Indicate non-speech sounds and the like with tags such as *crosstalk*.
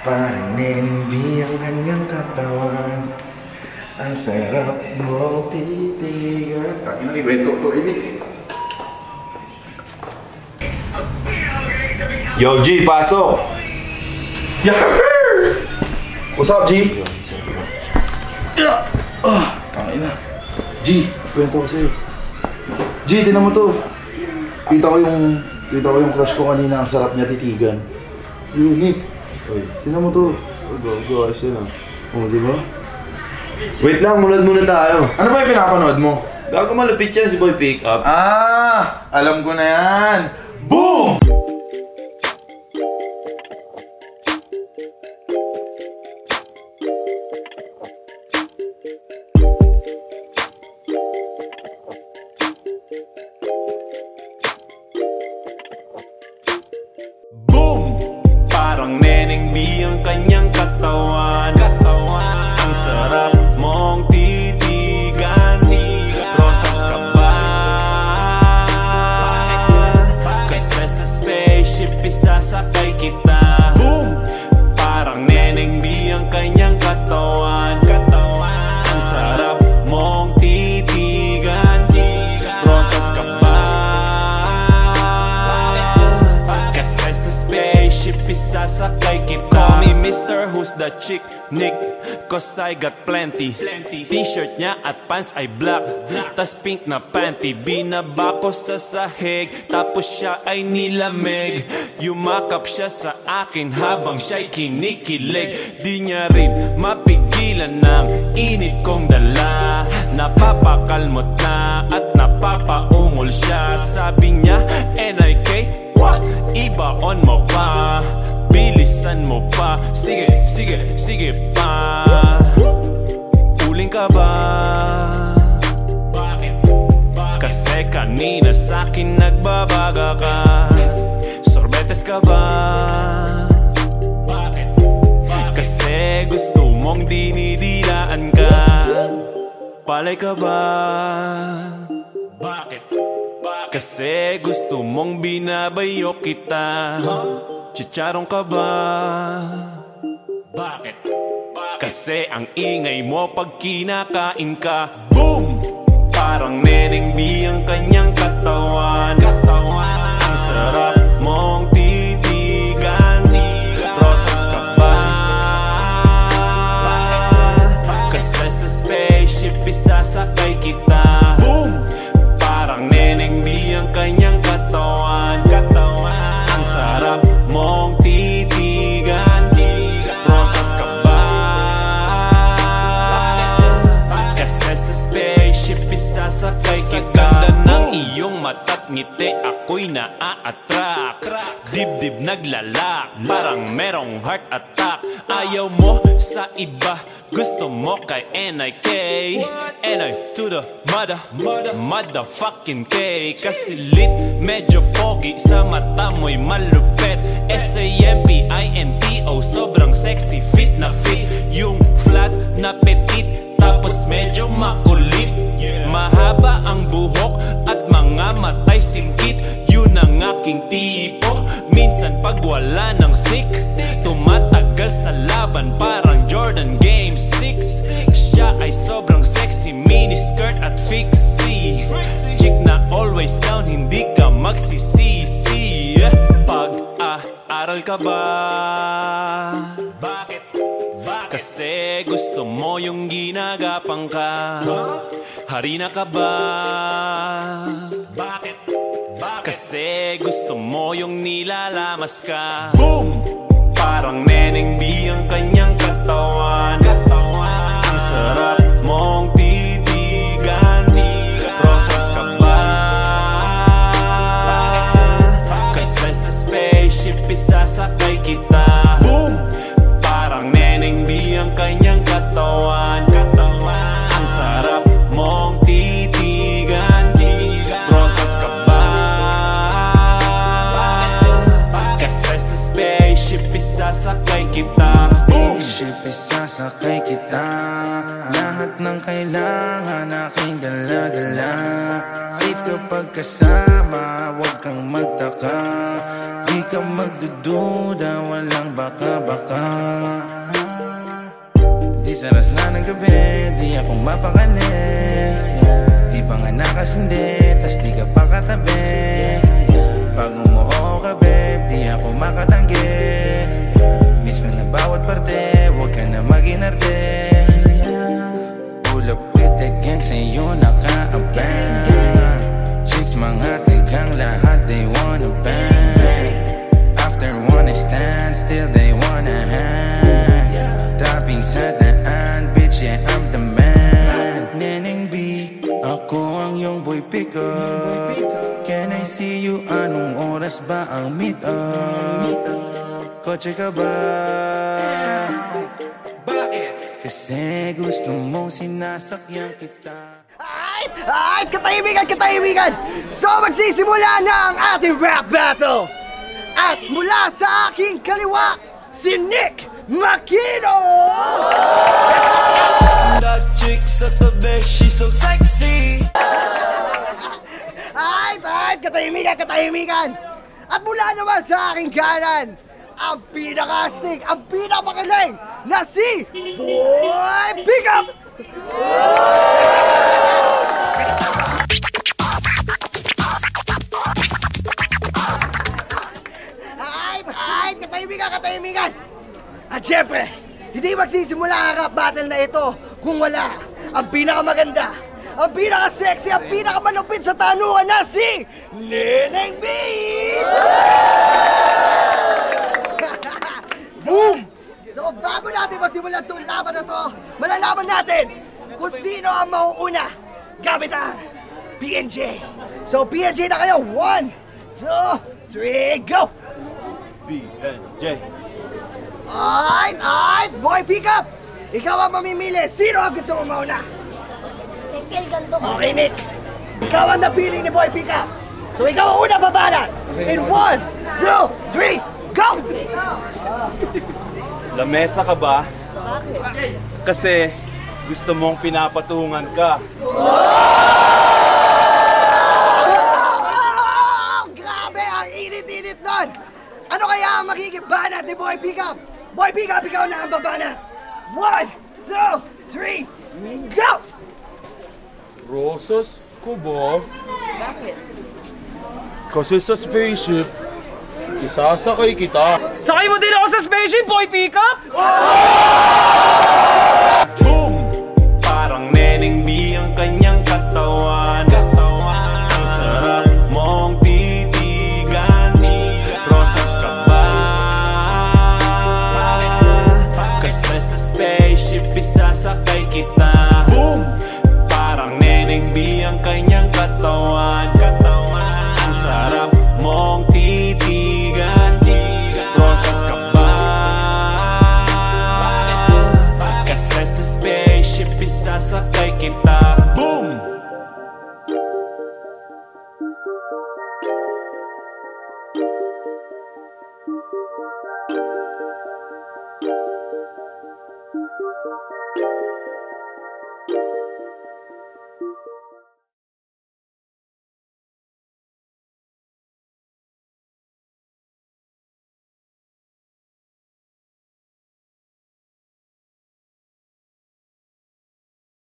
Parang nenimbi ang kanyang katawan Ang sarap mong titigan Tangin na iba ito, inik Yo, G, pasok! Yahoo! What's up, G? Ah, tangin na. G, kwento ko sa'yo. G, tinan mo to. Kita ko yung, kita ko yung crush ko kanina. Ang sarap niya titigan. Unique. Uy, Tinan mo to. go, go, ayos yun ah. Oh, di ba? Wait lang, munod muna tayo. Ano ba yung pinapanood mo? Gago malupit yan si Boy Pick Up. Ah! Alam ko na yan! Boom! Mr. Who's the chick Nick? Cause I got plenty. T-shirt niya at pants ay black. Tas pink na panty. Binaba ko sa sahig Tapos siya ay nilamig Yumakap siya sa akin Habang siya'y kinikilig. Di niya rin mapigilan ng init kong dala. Napapakalmot na at napapaungol siya. Sabi niya NIK What? Ibaon mo pa Bilisan mo pa Sige, sige, sige pa Uling ka ba? Bakit? Kasi kanina sa'kin nagbabaga ka Sorbetes ka ba? Bakit? Kasi gusto mong dinidilaan ka Palay ka ba? Bakit? Kasi gusto mong binabayo kita Chicharong ka ba? Bakit? Kasi ang ingay mo pag kinakain ka Boom! Parang neneng B ang kanyang katawan Katawan Ang sarap ngiti Ako'y naa-attract Dibdib naglalak Parang merong heart attack. Ayaw mo sa iba Gusto mo kay NIK NI to the mother Motherfucking K. Kasi lit medyo pogi Sa mata mo'y malupet. S-A-M-P-I-N-T-O Sobrang sexy fit na fit. Yung na petit Tapos medyo makulit. Mahaba ang buhok At mga matay singkit. Yun ang aking tipo. Minsan pag wala ng thick Tumatagal sa laban. Parang Jordan Game 6 Siya ay sobrang sexy Mini skirt at fixie. Chick na always down Hindi ka magsisisi. Pag-aaral ka ba? Bakit? Gusto mo yung ginagapang ka Harina ka ba? Bakit? Kasi gusto mo yung nilalamas ka Boom! Parang neneng B ang kanyang katawan Ang sarap isasakay kita! Spaceship isasakay kita. Lahat ng kailangan aking dala-dala. Safe kapag kasama, huwag kang magtaka. Di ka magdududa Walang baka-baka. Di saras na ng gabi Di ako mapakali. Di pa nga nakasindi Tas di ka pa Pag umuho ka babe Di ako makatanggi they wanna hang Tapping sa daan Bitch yeah I'm the man Neneng B Ako ang yung boy pick up Can I see you? Anong oras ba ang meet up? Kotse ka ba? Bakit? Kasi gusto mong sinasakyan kita Ay! Ay! Katahimikan! Katahimikan! So magsisimula na ang ating rap battle! At mula sa aking kaliwa, si Nick Makino! That chick sa tabi, she's so sexy Ay! Ay! Katahimikan! Katahimikan! At mula naman sa aking kanan, ang pinakastig, ang pinapakaling na si Boy Pickup! Hindi magsisimula ang rap battle na ito kung wala ang pinakamaganda, ang pinaka-sexy, ang pinakamalupit sa tanungan na si Neneng B! *laughs* Boom! So bago natin masimulan itong laban na to, malalaman natin kung sino ang mauuna gamit ang PNJ. So PNJ na kayo, one, two, three, go! BNJ. Ay, ay, boy pick up! Ikaw ang mamimili. Sino ang gusto mo mauna? Kel, ganito ko. Okay, Nick. Ikaw ang napili ni Boy Pick Up. So ikaw ang una babanat. In one, two, three, go! Lamesa ka ba? Kasi gusto mong pinapatungan ka. Oh, grabe! Ang init-init nun! Ano kaya ang magiging banat ni Boy Pick Up? Boy Pick Up, ikaw na ang babanat. One, two, three, go! Rosas ko ba? Bakit? Kasi sa spaceship, isasakay kita. Sakay mo din ako sa spaceship, boy pickup! Boom! spaceship isasakay kita. Boom! Parang neneng B ang kanyang katawan. Katawan. Ang sarap mong titigan. Rosas ka ba? Kasi sa spaceship isasakay kita. Boom!